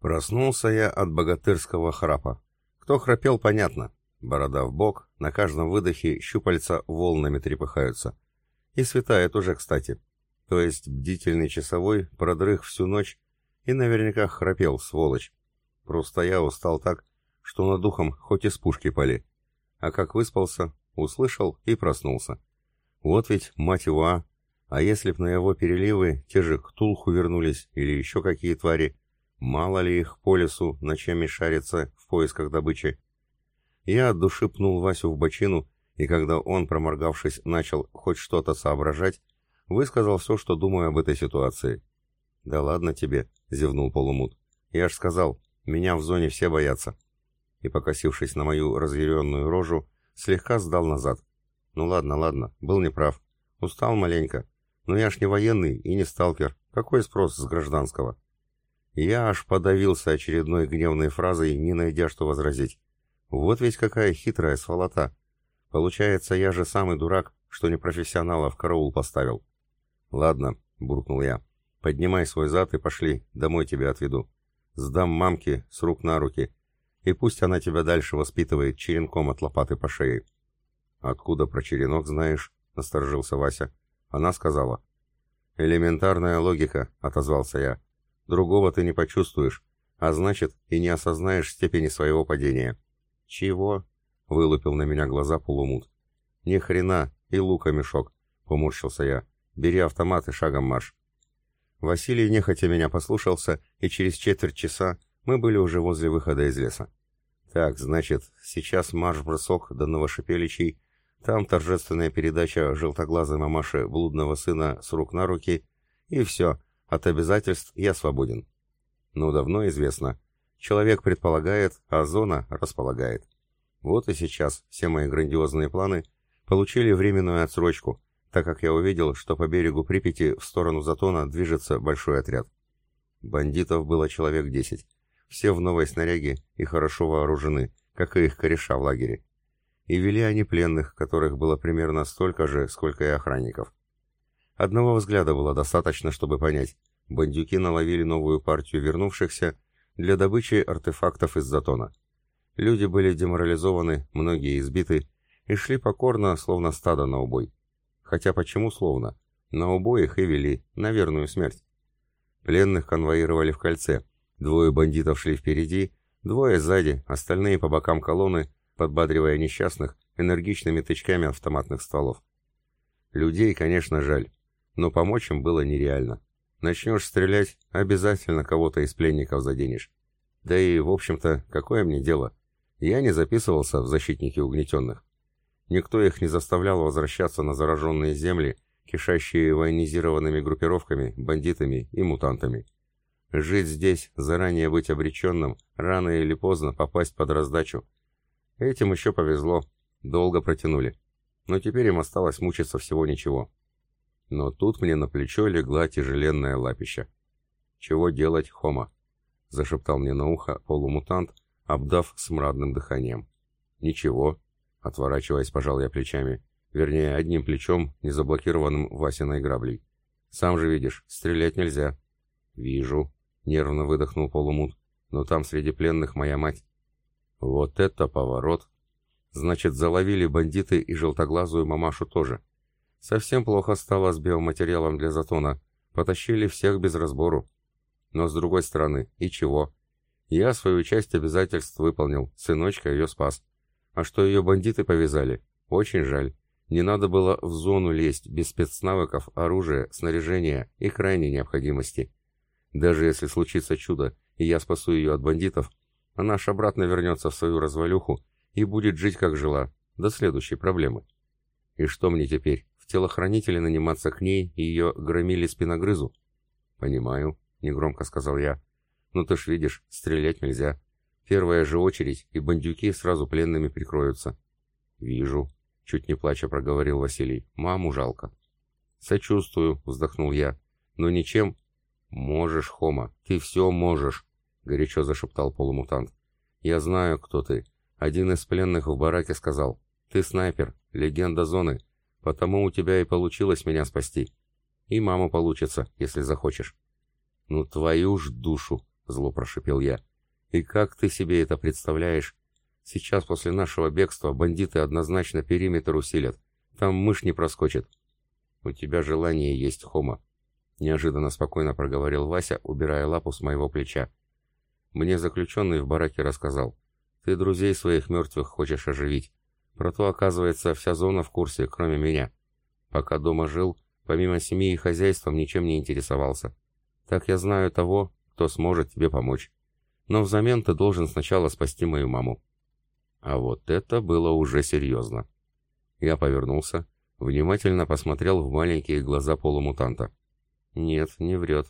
Проснулся я от богатырского храпа. Кто храпел, понятно. Борода в бок, на каждом выдохе щупальца волнами трепыхаются. И светает уже, кстати. То есть бдительный часовой продрых всю ночь и наверняка храпел, сволочь. Просто я устал так, что над духом хоть из пушки пали. А как выспался, услышал и проснулся. Вот ведь, мать его, а! А если б на его переливы те же к Тулху вернулись или еще какие твари, мало ли их по лесу ночами шарится в поисках добычи. Я от души пнул Васю в бочину, и когда он, проморгавшись, начал хоть что-то соображать, высказал все, что думаю об этой ситуации. «Да ладно тебе», — зевнул Полумут. «Я ж сказал, меня в зоне все боятся». И, покосившись на мою разъяренную рожу, слегка сдал назад. «Ну ладно, ладно, был неправ. Устал маленько. Но я ж не военный и не сталкер. Какой спрос с гражданского?» Я аж подавился очередной гневной фразой, не найдя что возразить. Вот ведь какая хитрая сволота. Получается, я же самый дурак, что не профессионала в караул поставил. Ладно, буркнул я. Поднимай свой зад и пошли, домой тебя отведу. Сдам мамке с рук на руки, и пусть она тебя дальше воспитывает черенком от лопаты по шее. Откуда про черенок знаешь? Насторожился Вася. Она сказала. Элементарная логика, отозвался я. Другого ты не почувствуешь, а значит и не осознаешь степени своего падения. «Чего?» — вылупил на меня глаза полумут. «Ни хрена, и лука мешок», — поморщился я. «Бери автомат и шагом марш». Василий нехотя меня послушался, и через четверть часа мы были уже возле выхода из леса. Так, значит, сейчас марш-бросок до Новошипеличей, там торжественная передача желтоглазой мамаши блудного сына с рук на руки, и все, от обязательств я свободен. Ну, давно известно, Человек предполагает, а зона располагает. Вот и сейчас все мои грандиозные планы получили временную отсрочку, так как я увидел, что по берегу Припяти в сторону Затона движется большой отряд. Бандитов было человек десять. Все в новой снаряге и хорошо вооружены, как и их кореша в лагере. И вели они пленных, которых было примерно столько же, сколько и охранников. Одного взгляда было достаточно, чтобы понять. Бандюки наловили новую партию вернувшихся для добычи артефактов из затона. Люди были деморализованы, многие избиты, и шли покорно, словно стадо на убой. Хотя почему словно? На убой их и вели, на верную смерть. Пленных конвоировали в кольце. Двое бандитов шли впереди, двое сзади, остальные по бокам колонны, подбадривая несчастных энергичными тычками автоматных стволов. Людей, конечно, жаль, но помочь им было нереально. Начнешь стрелять, обязательно кого-то из пленников заденешь. Да и, в общем-то, какое мне дело? Я не записывался в защитники угнетенных. Никто их не заставлял возвращаться на зараженные земли, кишащие военизированными группировками, бандитами и мутантами. Жить здесь, заранее быть обреченным, рано или поздно попасть под раздачу. Этим еще повезло, долго протянули. Но теперь им осталось мучиться всего ничего. Но тут мне на плечо легла тяжеленная лапища. «Чего делать, Хома?» — зашептал мне на ухо полумутант, обдав смрадным дыханием. «Ничего», — отворачиваясь, пожал я плечами, вернее, одним плечом, не заблокированным Васиной граблей. «Сам же видишь, стрелять нельзя». «Вижу», — нервно выдохнул полумут, «но там среди пленных моя мать». «Вот это поворот!» «Значит, заловили бандиты и желтоглазую мамашу тоже». Совсем плохо стало с биоматериалом для затона. Потащили всех без разбору. Но с другой стороны, и чего? Я свою часть обязательств выполнил, сыночка ее спас. А что ее бандиты повязали? Очень жаль. Не надо было в зону лезть без спецнавыков, оружия, снаряжения и крайней необходимости. Даже если случится чудо, и я спасу ее от бандитов, она аж обратно вернется в свою развалюху и будет жить как жила, до следующей проблемы. И что мне теперь? Телохранители наниматься к ней и ее громили спиногрызу. «Понимаю», — негромко сказал я. «Ну ты ж видишь, стрелять нельзя. Первая же очередь, и бандюки сразу пленными прикроются». «Вижу», — чуть не плача проговорил Василий. «Маму жалко». «Сочувствую», — вздохнул я. «Но ничем...» «Можешь, Хома, ты все можешь», — горячо зашептал полумутант. «Я знаю, кто ты. Один из пленных в бараке сказал. Ты снайпер, легенда зоны. Потому у тебя и получилось меня спасти. И маму получится, если захочешь. Ну твою ж душу, зло прошипел я. «И как ты себе это представляешь? Сейчас после нашего бегства бандиты однозначно периметр усилят. Там мышь не проскочит». «У тебя желание есть, Хома», — неожиданно спокойно проговорил Вася, убирая лапу с моего плеча. «Мне заключенный в бараке рассказал. Ты друзей своих мертвых хочешь оживить. Про то, оказывается, вся зона в курсе, кроме меня. Пока дома жил, помимо семьи и хозяйством, ничем не интересовался. Так я знаю того, кто сможет тебе помочь. Но взамен ты должен сначала спасти мою маму». А вот это было уже серьезно. Я повернулся, внимательно посмотрел в маленькие глаза полумутанта. Нет, не врет.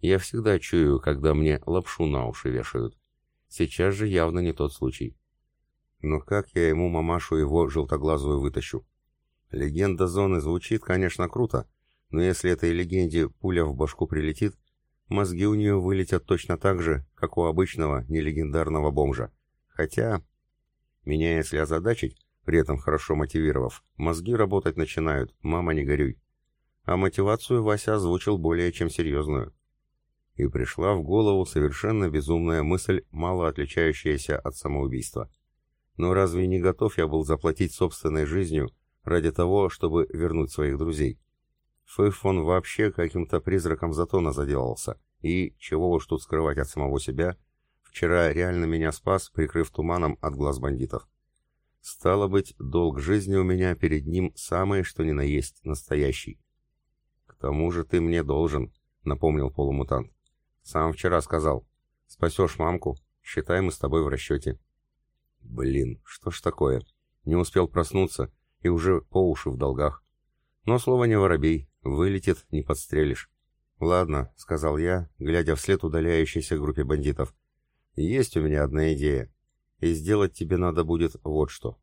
Я всегда чую, когда мне лапшу на уши вешают. Сейчас же явно не тот случай. Но как я ему мамашу его желтоглазую вытащу? Легенда зоны звучит, конечно, круто, но если этой легенде пуля в башку прилетит, мозги у нее вылетят точно так же, как у обычного нелегендарного бомжа. Хотя, меня если озадачить, при этом хорошо мотивировав, мозги работать начинают, мама не горюй. А мотивацию Вася озвучил более чем серьезную. И пришла в голову совершенно безумная мысль, мало отличающаяся от самоубийства. Но разве не готов я был заплатить собственной жизнью ради того, чтобы вернуть своих друзей? Фэфон вообще каким-то призраком затона заделался, и, чего уж тут скрывать от самого себя, вчера реально меня спас, прикрыв туманом от глаз бандитов. Стало быть, долг жизни у меня перед ним самый, что ни на есть, настоящий. «К тому же ты мне должен», — напомнил полумутант. «Сам вчера сказал. Спасешь мамку, считай, мы с тобой в расчете». «Блин, что ж такое? Не успел проснуться и уже по уши в долгах. Но слово не воробей, вылетит, не подстрелишь». «Ладно», — сказал я, глядя вслед удаляющейся группе бандитов. «Есть у меня одна идея. И сделать тебе надо будет вот что.